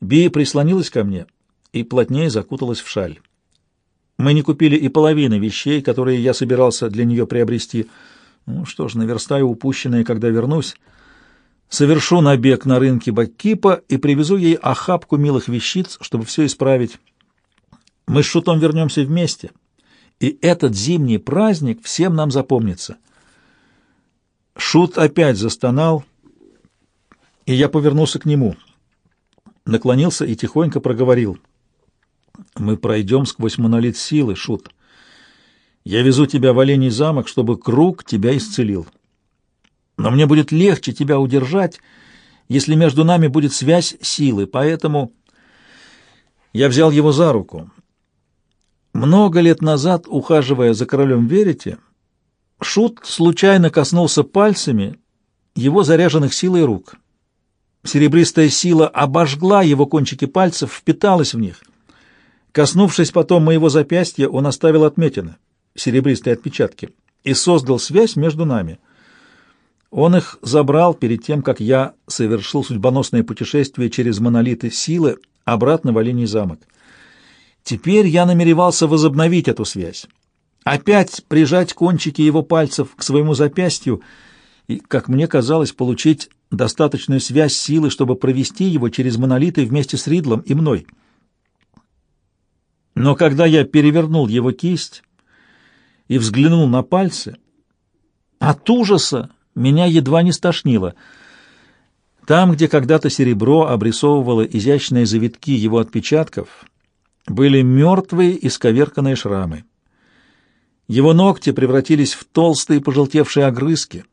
Би прислонилась ко мне и плотнее закуталась в шаль. Мы не купили и половины вещей, которые я собирался для нее приобрести. Ну что ж, наверстаю упущенное, когда вернусь. Совершу набег на рынке Баккипа и привезу ей охапку милых вещиц, чтобы все исправить. Мы с Шутом вернемся вместе, и этот зимний праздник всем нам запомнится. Шут опять застонал, и я повернулся к нему. Наклонился и тихонько проговорил. «Мы пройдем сквозь монолит силы, Шут. Я везу тебя в Оленей замок, чтобы круг тебя исцелил. Но мне будет легче тебя удержать, если между нами будет связь силы, поэтому...» Я взял его за руку. Много лет назад, ухаживая за королем Верите, Шут случайно коснулся пальцами его заряженных силой рук. Серебристая сила обожгла его кончики пальцев, впиталась в них. Коснувшись потом моего запястья, он оставил отметины, серебристые отпечатки, и создал связь между нами. Он их забрал перед тем, как я совершил судьбоносное путешествие через монолиты силы обратно в Оленей замок. Теперь я намеревался возобновить эту связь, опять прижать кончики его пальцев к своему запястью и, как мне казалось, получить достаточную связь силы, чтобы провести его через монолиты вместе с Ридлом и мной. Но когда я перевернул его кисть и взглянул на пальцы, от ужаса меня едва не стошнило. Там, где когда-то серебро обрисовывало изящные завитки его отпечатков, были мертвые и сковерканные шрамы. Его ногти превратились в толстые пожелтевшие огрызки.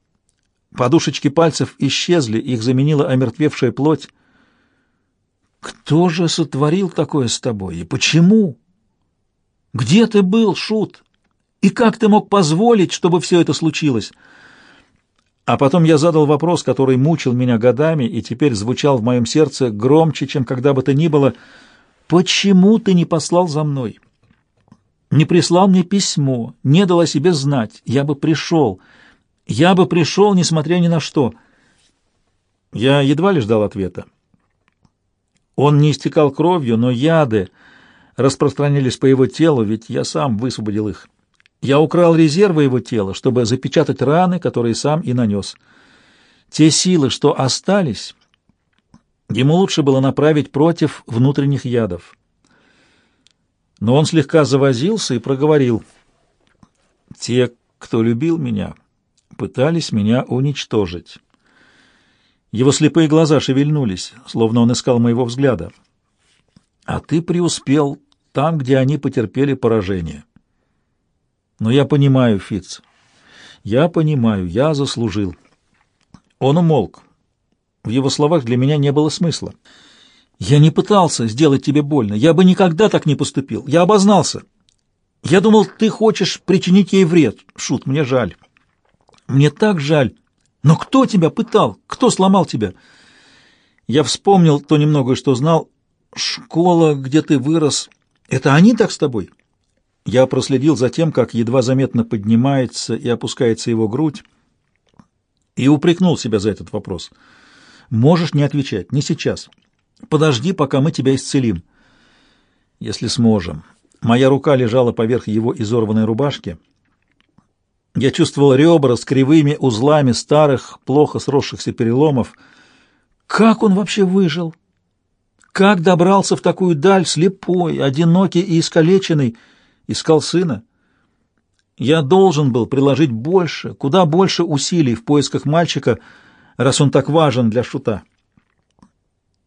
Подушечки пальцев исчезли, их заменила омертвевшая плоть. «Кто же сотворил такое с тобой и почему? Где ты был, Шут? И как ты мог позволить, чтобы все это случилось?» А потом я задал вопрос, который мучил меня годами и теперь звучал в моем сердце громче, чем когда бы то ни было — Почему ты не послал за мной? Не прислал мне письмо, не дал о себе знать. Я бы пришел. Я бы пришел, несмотря ни на что. Я едва ли ждал ответа. Он не истекал кровью, но яды распространились по его телу, ведь я сам высвободил их. Я украл резервы его тела, чтобы запечатать раны, которые сам и нанес. Те силы, что остались, Ему лучше было направить против внутренних ядов. Но он слегка завозился и проговорил. «Те, кто любил меня, пытались меня уничтожить». Его слепые глаза шевельнулись, словно он искал моего взгляда. «А ты преуспел там, где они потерпели поражение». «Но я понимаю, Фиц, я понимаю, я заслужил». Он умолк. В его словах для меня не было смысла. «Я не пытался сделать тебе больно. Я бы никогда так не поступил. Я обознался. Я думал, ты хочешь причинить ей вред. Шут, мне жаль. Мне так жаль. Но кто тебя пытал? Кто сломал тебя?» Я вспомнил то немногое, что знал. «Школа, где ты вырос, это они так с тобой?» Я проследил за тем, как едва заметно поднимается и опускается его грудь, и упрекнул себя за этот вопрос — Можешь не отвечать, не сейчас. Подожди, пока мы тебя исцелим. Если сможем. Моя рука лежала поверх его изорванной рубашки. Я чувствовал ребра с кривыми узлами старых, плохо сросшихся переломов. Как он вообще выжил? Как добрался в такую даль слепой, одинокий и искалеченный? Искал сына? Я должен был приложить больше, куда больше усилий в поисках мальчика, раз он так важен для шута.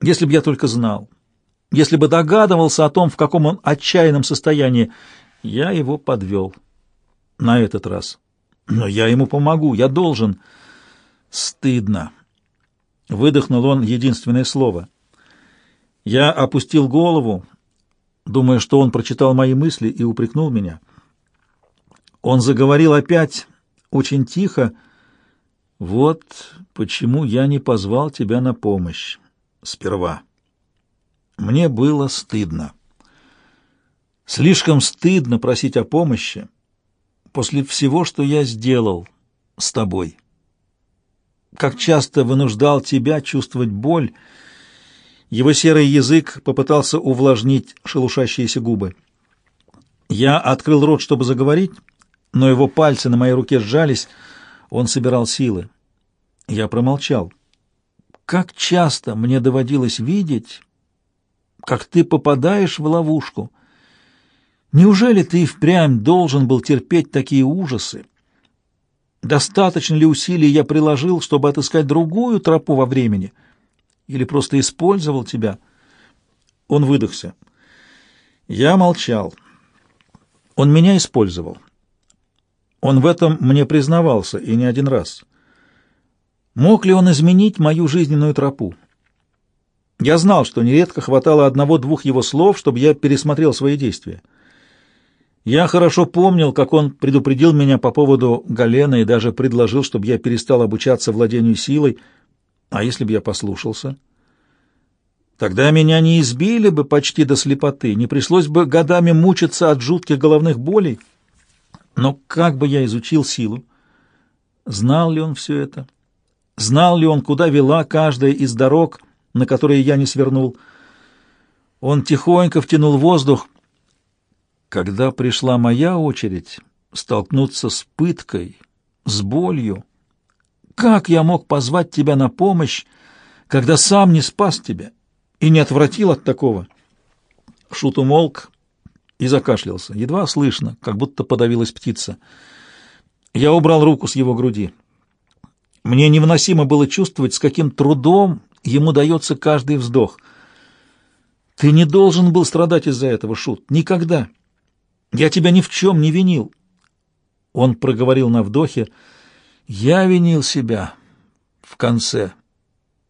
Если бы я только знал, если бы догадывался о том, в каком он отчаянном состоянии, я его подвел. На этот раз. Но я ему помогу, я должен. Стыдно. Выдохнул он единственное слово. Я опустил голову, думая, что он прочитал мои мысли и упрекнул меня. Он заговорил опять, очень тихо, вот почему я не позвал тебя на помощь сперва. Мне было стыдно. Слишком стыдно просить о помощи после всего, что я сделал с тобой. Как часто вынуждал тебя чувствовать боль Его серый язык попытался увлажнить шелушащиеся губы. Я открыл рот, чтобы заговорить, но его пальцы на моей руке сжались. Он собирал силы. Я промолчал. Как часто мне доводилось видеть, как ты попадаешь в ловушку. Неужели ты впрямь должен был терпеть такие ужасы? Достаточно ли усилий я приложил, чтобы отыскать другую тропу во времени? Или просто использовал тебя? Он выдохся. Я молчал. Он меня использовал. Он в этом мне признавался, и не один раз. Мог ли он изменить мою жизненную тропу? Я знал, что нередко хватало одного-двух его слов, чтобы я пересмотрел свои действия. Я хорошо помнил, как он предупредил меня по поводу Галена и даже предложил, чтобы я перестал обучаться владению силой. А если бы я послушался? Тогда меня не избили бы почти до слепоты, не пришлось бы годами мучиться от жутких головных болей. Но как бы я изучил силу? Знал ли он все это? Знал ли он, куда вела каждая из дорог, на которые я не свернул? Он тихонько втянул воздух, когда пришла моя очередь столкнуться с пыткой, с болью, как я мог позвать тебя на помощь, когда сам не спас тебя и не отвратил от такого? Шут умолк и закашлялся, едва слышно, как будто подавилась птица. Я убрал руку с его груди. Мне невыносимо было чувствовать, с каким трудом ему дается каждый вздох. Ты не должен был страдать из-за этого, Шут, никогда. Я тебя ни в чем не винил. Он проговорил на вдохе. Я винил себя. В конце.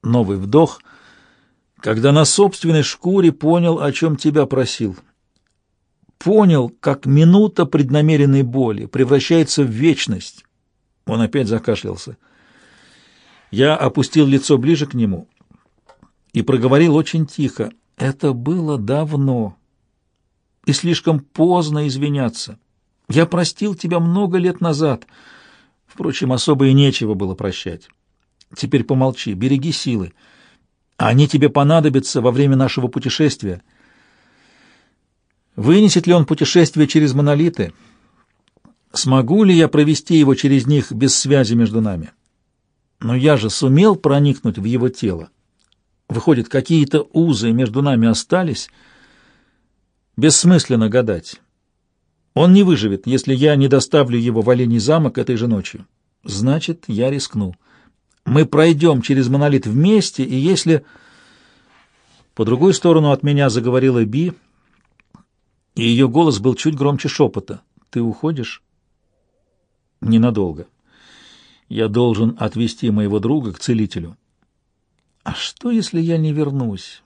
Новый вдох, когда на собственной шкуре понял, о чем тебя просил. Понял, как минута преднамеренной боли превращается в вечность. Он опять закашлялся. Я опустил лицо ближе к нему и проговорил очень тихо. Это было давно и слишком поздно извиняться. Я простил тебя много лет назад. Впрочем, особо и нечего было прощать. Теперь помолчи, береги силы. Они тебе понадобятся во время нашего путешествия. Вынесет ли он путешествие через монолиты? Смогу ли я провести его через них без связи между нами? Но я же сумел проникнуть в его тело. Выходит, какие-то узы между нами остались — Бессмысленно гадать. Он не выживет, если я не доставлю его в Оленей замок этой же ночью. Значит, я рискну. Мы пройдем через монолит вместе, и если... По другую сторону от меня заговорила Би, и ее голос был чуть громче шепота. «Ты уходишь?» «Ненадолго. Я должен отвезти моего друга к целителю». «А что, если я не вернусь?»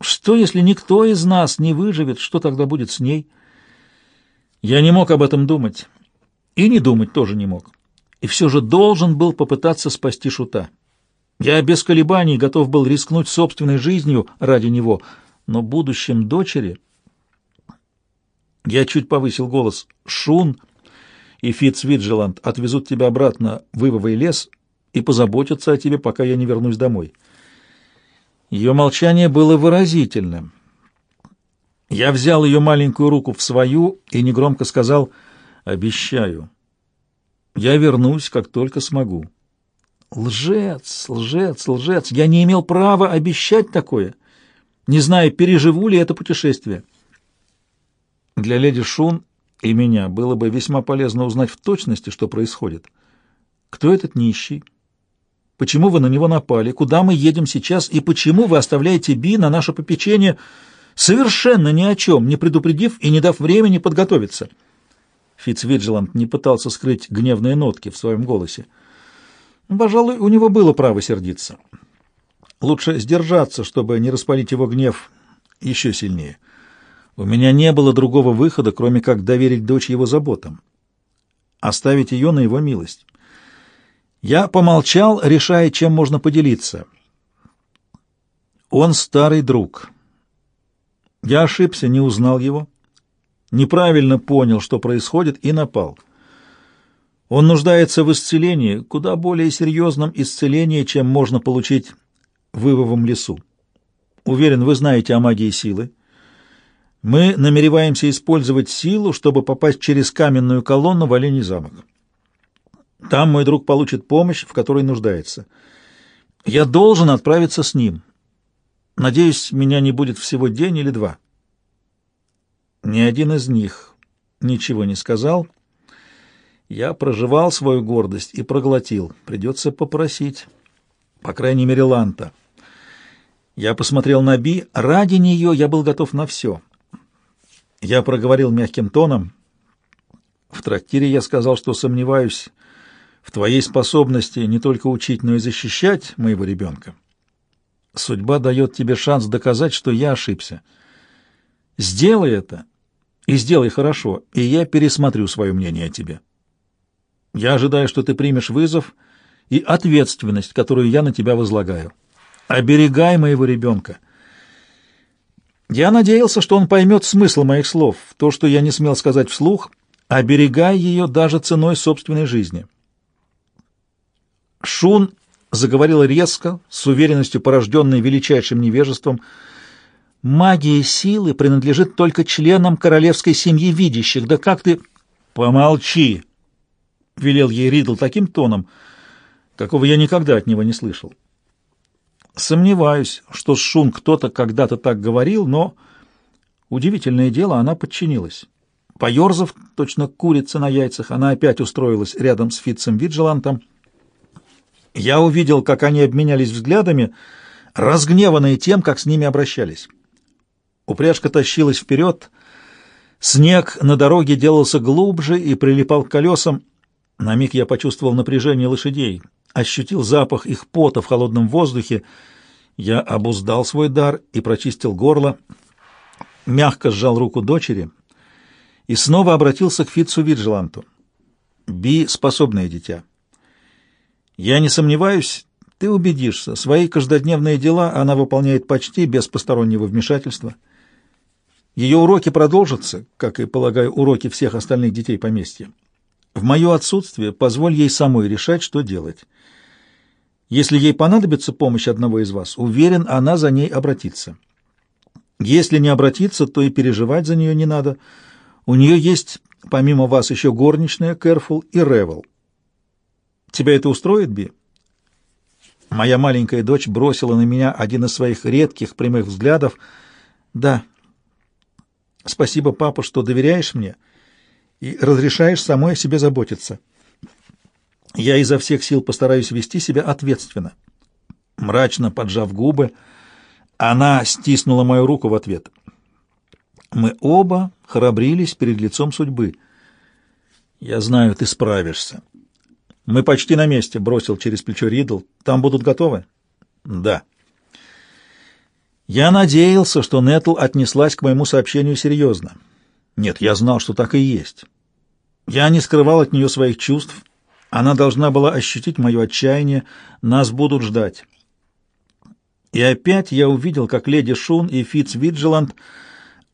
Что, если никто из нас не выживет, что тогда будет с ней? Я не мог об этом думать. И не думать тоже не мог. И все же должен был попытаться спасти Шута. Я без колебаний готов был рискнуть собственной жизнью ради него, но будущем дочери... Я чуть повысил голос. «Шун и Фитцвиджеланд отвезут тебя обратно в Ивовый лес и позаботятся о тебе, пока я не вернусь домой». Ее молчание было выразительным. Я взял ее маленькую руку в свою и негромко сказал «Обещаю, я вернусь, как только смогу». Лжец, лжец, лжец! Я не имел права обещать такое, не зная, переживу ли это путешествие. Для леди Шун и меня было бы весьма полезно узнать в точности, что происходит. Кто этот нищий? Почему вы на него напали? Куда мы едем сейчас? И почему вы оставляете Би на наше попечение, совершенно ни о чем, не предупредив и не дав времени подготовиться?» Фитцвиджеланд не пытался скрыть гневные нотки в своем голосе. Пожалуй, у него было право сердиться. Лучше сдержаться, чтобы не распалить его гнев еще сильнее. У меня не было другого выхода, кроме как доверить дочь его заботам, оставить ее на его милость. Я помолчал, решая, чем можно поделиться. Он старый друг. Я ошибся, не узнал его, неправильно понял, что происходит, и напал. Он нуждается в исцелении, куда более серьезном исцелении, чем можно получить в Ивовом лесу. Уверен, вы знаете о магии силы. Мы намереваемся использовать силу, чтобы попасть через каменную колонну в Оленей замок. Там мой друг получит помощь, в которой нуждается. Я должен отправиться с ним. Надеюсь, меня не будет всего день или два. Ни один из них ничего не сказал. Я проживал свою гордость и проглотил. Придется попросить. По крайней мере, Ланта. Я посмотрел на Би. Ради нее я был готов на все. Я проговорил мягким тоном. В трактире я сказал, что сомневаюсь в твоей способности не только учить, но и защищать моего ребенка. Судьба дает тебе шанс доказать, что я ошибся. Сделай это, и сделай хорошо, и я пересмотрю свое мнение о тебе. Я ожидаю, что ты примешь вызов и ответственность, которую я на тебя возлагаю. Оберегай моего ребенка. Я надеялся, что он поймет смысл моих слов, то, что я не смел сказать вслух, оберегай ее даже ценой собственной жизни. Шун заговорила резко, с уверенностью порожденной величайшим невежеством. «Магия силы принадлежит только членам королевской семьи видящих. Да как ты...» «Помолчи!» — велел ей Ридл таким тоном, какого я никогда от него не слышал. Сомневаюсь, что с Шун кто-то когда-то так говорил, но, удивительное дело, она подчинилась. Поерзав, точно курица на яйцах, она опять устроилась рядом с Фитцем Виджелантом. Я увидел, как они обменялись взглядами, разгневанные тем, как с ними обращались. Упряжка тащилась вперед, снег на дороге делался глубже и прилипал к колесам. На миг я почувствовал напряжение лошадей — ощутил запах их пота в холодном воздухе. Я обуздал свой дар и прочистил горло, мягко сжал руку дочери и снова обратился к Фитцу Виджеланту. «Би — способное дитя. Я не сомневаюсь, ты убедишься, свои каждодневные дела она выполняет почти без постороннего вмешательства. Ее уроки продолжатся, как и, полагаю, уроки всех остальных детей поместья. В мое отсутствие позволь ей самой решать, что делать». Если ей понадобится помощь одного из вас, уверен, она за ней обратится. Если не обратиться, то и переживать за нее не надо. У нее есть, помимо вас, еще горничная, Кэрфул и Ревел. Тебя это устроит, Би? Моя маленькая дочь бросила на меня один из своих редких прямых взглядов. Да. Спасибо, папа, что доверяешь мне и разрешаешь самой о себе заботиться. Я изо всех сил постараюсь вести себя ответственно. Мрачно поджав губы, она стиснула мою руку в ответ. Мы оба храбрились перед лицом судьбы. Я знаю, ты справишься. Мы почти на месте, бросил через плечо Ридл. Там будут готовы? Да. Я надеялся, что Нетл отнеслась к моему сообщению серьезно. Нет, я знал, что так и есть. Я не скрывал от нее своих чувств, она должна была ощутить мое отчаяние, нас будут ждать. И опять я увидел, как леди Шун и Фитц Виджеланд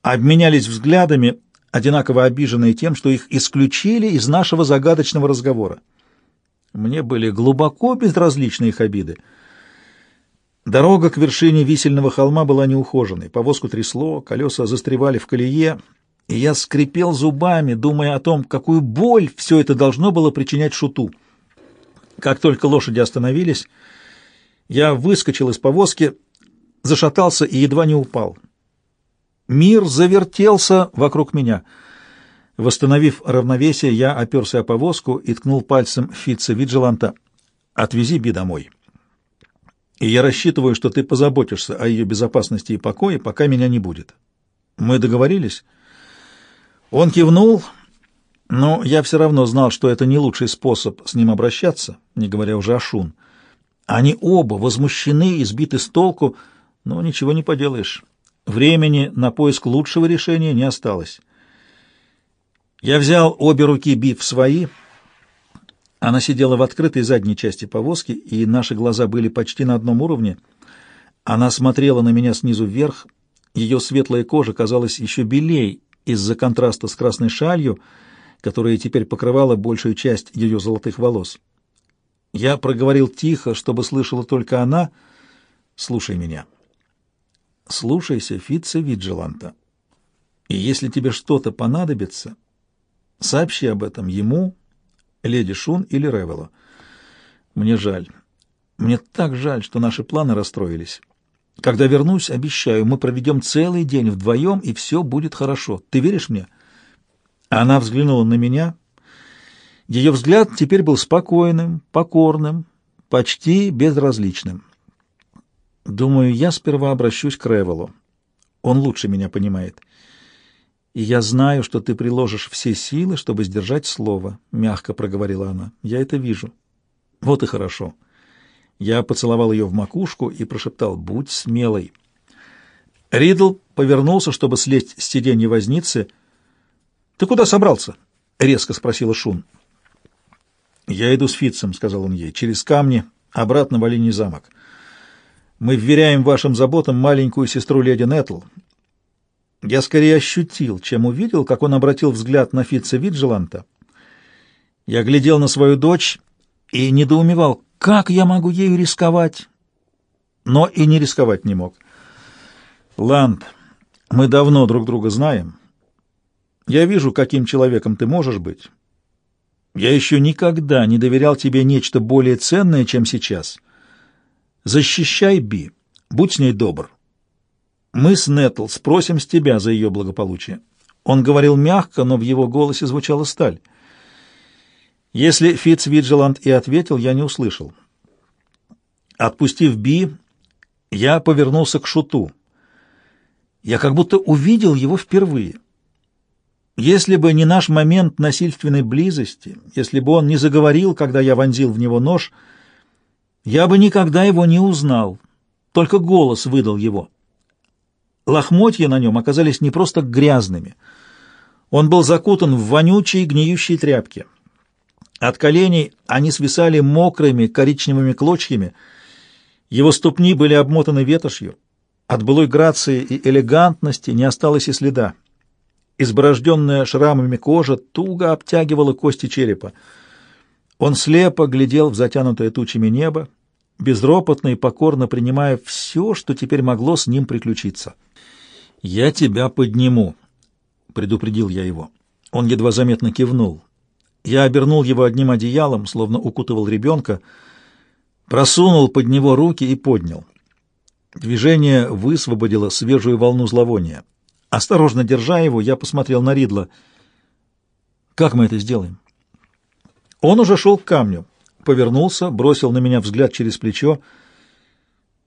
обменялись взглядами, одинаково обиженные тем, что их исключили из нашего загадочного разговора. Мне были глубоко безразличны их обиды. Дорога к вершине висельного холма была неухоженной, повозку трясло, колеса застревали в колее — и я скрипел зубами, думая о том, какую боль все это должно было причинять шуту. Как только лошади остановились, я выскочил из повозки, зашатался и едва не упал. Мир завертелся вокруг меня. Восстановив равновесие, я оперся о повозку и ткнул пальцем Фитца Виджеланта. «Отвези Би домой. И я рассчитываю, что ты позаботишься о ее безопасности и покое, пока меня не будет. Мы договорились?» Он кивнул, но я все равно знал, что это не лучший способ с ним обращаться, не говоря уже о Шун. Они оба возмущены и сбиты с толку, но ничего не поделаешь. Времени на поиск лучшего решения не осталось. Я взял обе руки Би в свои. Она сидела в открытой задней части повозки, и наши глаза были почти на одном уровне. Она смотрела на меня снизу вверх. Ее светлая кожа казалась еще белей из-за контраста с красной шалью, которая теперь покрывала большую часть ее золотых волос. Я проговорил тихо, чтобы слышала только она. «Слушай меня. Слушайся Фитца Виджиланта. И если тебе что-то понадобится, сообщи об этом ему, леди Шун или Ревело. Мне жаль. Мне так жаль, что наши планы расстроились. Когда вернусь, обещаю, мы проведем целый день вдвоем, и все будет хорошо. Ты веришь мне?» Она взглянула на меня. Ее взгляд теперь был спокойным, покорным, почти безразличным. Думаю, я сперва обращусь к Ревелу. Он лучше меня понимает. И я знаю, что ты приложишь все силы, чтобы сдержать слово, — мягко проговорила она. Я это вижу. Вот и хорошо. Я поцеловал ее в макушку и прошептал «Будь смелой». Ридл повернулся, чтобы слезть с сиденья возницы. «Ты куда собрался?» — резко спросила Шун. «Я иду с Фитцем», — сказал он ей, — «через камни, обратно в Олений замок. Мы вверяем вашим заботам маленькую сестру леди Нетл». Я скорее ощутил, чем увидел, как он обратил взгляд на Фитца Виджеланта. Я глядел на свою дочь и недоумевал, как я могу ею рисковать? Но и не рисковать не мог. Ланд, мы давно друг друга знаем. Я вижу, каким человеком ты можешь быть. Я еще никогда не доверял тебе нечто более ценное, чем сейчас. Защищай Би, будь с ней добр. Мы с Нетл спросим с тебя за ее благополучие. Он говорил мягко, но в его голосе звучала сталь. Если Фитцвиджиланд и ответил, я не услышал. Отпустив Би, я повернулся к Шуту. Я как будто увидел его впервые. Если бы не наш момент насильственной близости, если бы он не заговорил, когда я вонзил в него нож, я бы никогда его не узнал, только голос выдал его. Лохмотья на нем оказались не просто грязными. Он был закутан в вонючие гниющие тряпки. От коленей они свисали мокрыми коричневыми клочьями. Его ступни были обмотаны ветошью. От былой грации и элегантности не осталось и следа. Изборожденная шрамами кожа туго обтягивала кости черепа. Он слепо глядел в затянутое тучами небо, безропотно и покорно принимая все, что теперь могло с ним приключиться. «Я тебя подниму», — предупредил я его. Он едва заметно кивнул. Я обернул его одним одеялом, словно укутывал ребенка, просунул под него руки и поднял. Движение высвободило свежую волну зловония. Осторожно держа его, я посмотрел на Ридла. «Как мы это сделаем?» Он уже шел к камню, повернулся, бросил на меня взгляд через плечо.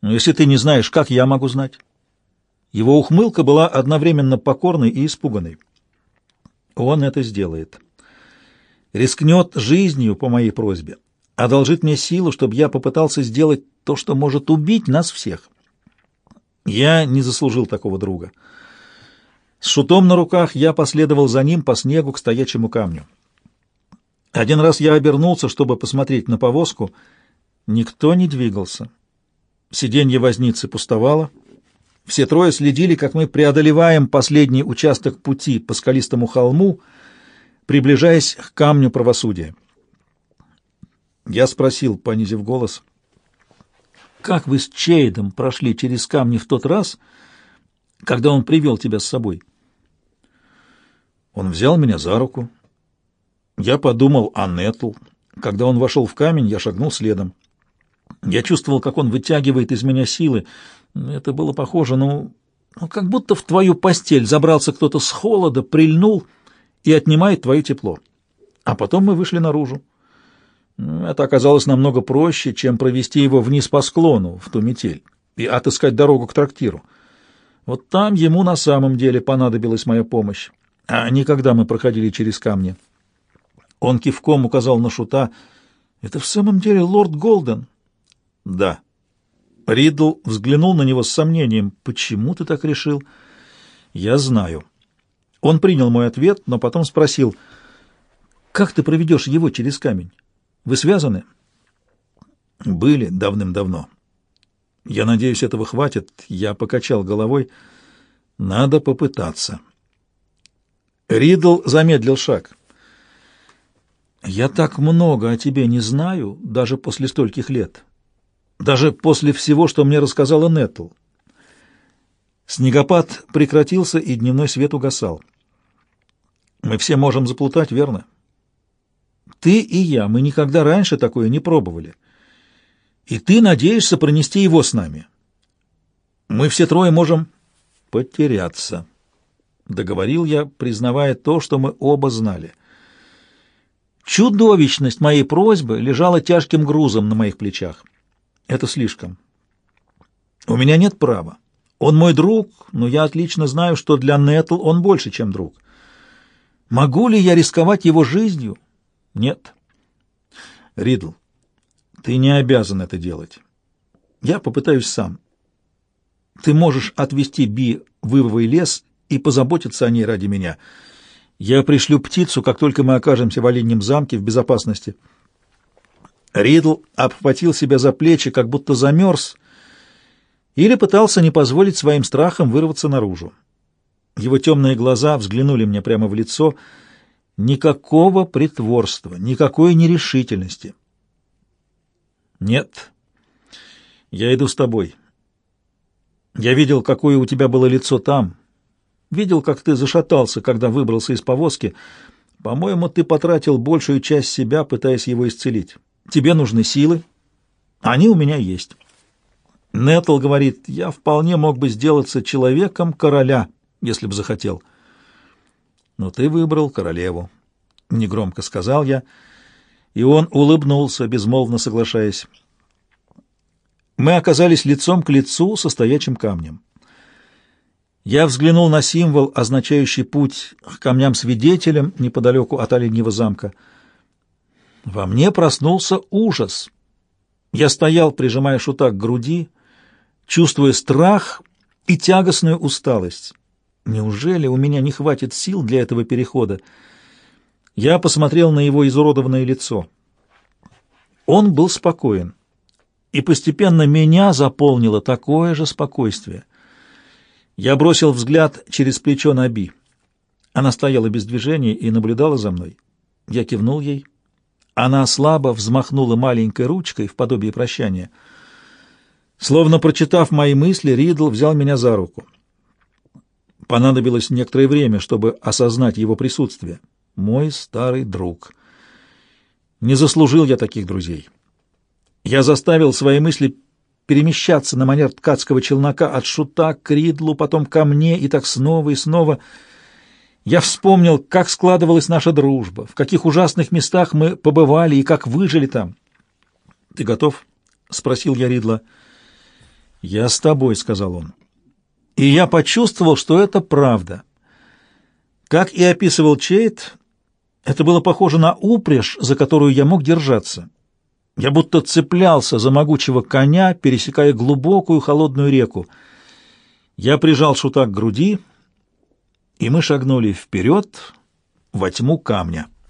«Но если ты не знаешь, как я могу знать?» Его ухмылка была одновременно покорной и испуганной. «Он это сделает» рискнет жизнью по моей просьбе, одолжит мне силу, чтобы я попытался сделать то, что может убить нас всех. Я не заслужил такого друга. С шутом на руках я последовал за ним по снегу к стоячему камню. Один раз я обернулся, чтобы посмотреть на повозку. Никто не двигался. Сиденье возницы пустовало. Все трое следили, как мы преодолеваем последний участок пути по скалистому холму, приближаясь к камню правосудия. Я спросил, понизив голос, «Как вы с Чейдом прошли через камни в тот раз, когда он привел тебя с собой?» Он взял меня за руку. Я подумал о Нетл. Когда он вошел в камень, я шагнул следом. Я чувствовал, как он вытягивает из меня силы. Это было похоже, ну, ну как будто в твою постель забрался кто-то с холода, прильнул — и отнимает твое тепло. А потом мы вышли наружу. Это оказалось намного проще, чем провести его вниз по склону, в ту метель, и отыскать дорогу к трактиру. Вот там ему на самом деле понадобилась моя помощь, а не когда мы проходили через камни. Он кивком указал на шута. «Это в самом деле лорд Голден?» «Да». Ридл взглянул на него с сомнением. «Почему ты так решил?» «Я знаю». Он принял мой ответ, но потом спросил, «Как ты проведешь его через камень? Вы связаны?» «Были давным-давно. Я надеюсь, этого хватит». Я покачал головой. «Надо попытаться». Ридл замедлил шаг. «Я так много о тебе не знаю, даже после стольких лет. Даже после всего, что мне рассказала Нетл. Снегопад прекратился, и дневной свет угасал. Мы все можем заплутать, верно? Ты и я, мы никогда раньше такое не пробовали. И ты надеешься пронести его с нами. Мы все трое можем потеряться, — договорил я, признавая то, что мы оба знали. Чудовищность моей просьбы лежала тяжким грузом на моих плечах. Это слишком. У меня нет права. Он мой друг, но я отлично знаю, что для Нетл он больше, чем друг. Могу ли я рисковать его жизнью? Нет. Ридл, ты не обязан это делать. Я попытаюсь сам. Ты можешь отвезти Би в Ивовый лес и позаботиться о ней ради меня. Я пришлю птицу, как только мы окажемся в Оленьем замке в безопасности. Ридл обхватил себя за плечи, как будто замерз, или пытался не позволить своим страхам вырваться наружу. Его темные глаза взглянули мне прямо в лицо. Никакого притворства, никакой нерешительности. «Нет, я иду с тобой. Я видел, какое у тебя было лицо там. Видел, как ты зашатался, когда выбрался из повозки. По-моему, ты потратил большую часть себя, пытаясь его исцелить. Тебе нужны силы. Они у меня есть». Нетл говорит, я вполне мог бы сделаться человеком короля, если бы захотел. Но ты выбрал королеву, — негромко сказал я, и он улыбнулся, безмолвно соглашаясь. Мы оказались лицом к лицу со стоячим камнем. Я взглянул на символ, означающий путь к камням-свидетелям неподалеку от Оленьего замка. Во мне проснулся ужас. Я стоял, прижимая шута к груди, чувствуя страх и тягостную усталость. Неужели у меня не хватит сил для этого перехода? Я посмотрел на его изуродованное лицо. Он был спокоен, и постепенно меня заполнило такое же спокойствие. Я бросил взгляд через плечо на Би. Она стояла без движения и наблюдала за мной. Я кивнул ей. Она слабо взмахнула маленькой ручкой в подобие прощания — Словно прочитав мои мысли, Ридл взял меня за руку. Понадобилось некоторое время, чтобы осознать его присутствие. Мой старый друг. Не заслужил я таких друзей. Я заставил свои мысли перемещаться на манер ткацкого челнока от шута к Ридлу, потом ко мне и так снова и снова. Я вспомнил, как складывалась наша дружба, в каких ужасных местах мы побывали и как выжили там. — Ты готов? — спросил я Ридла. — «Я с тобой», — сказал он. И я почувствовал, что это правда. Как и описывал Чейт, это было похоже на упряжь, за которую я мог держаться. Я будто цеплялся за могучего коня, пересекая глубокую холодную реку. Я прижал шута к груди, и мы шагнули вперед во тьму камня.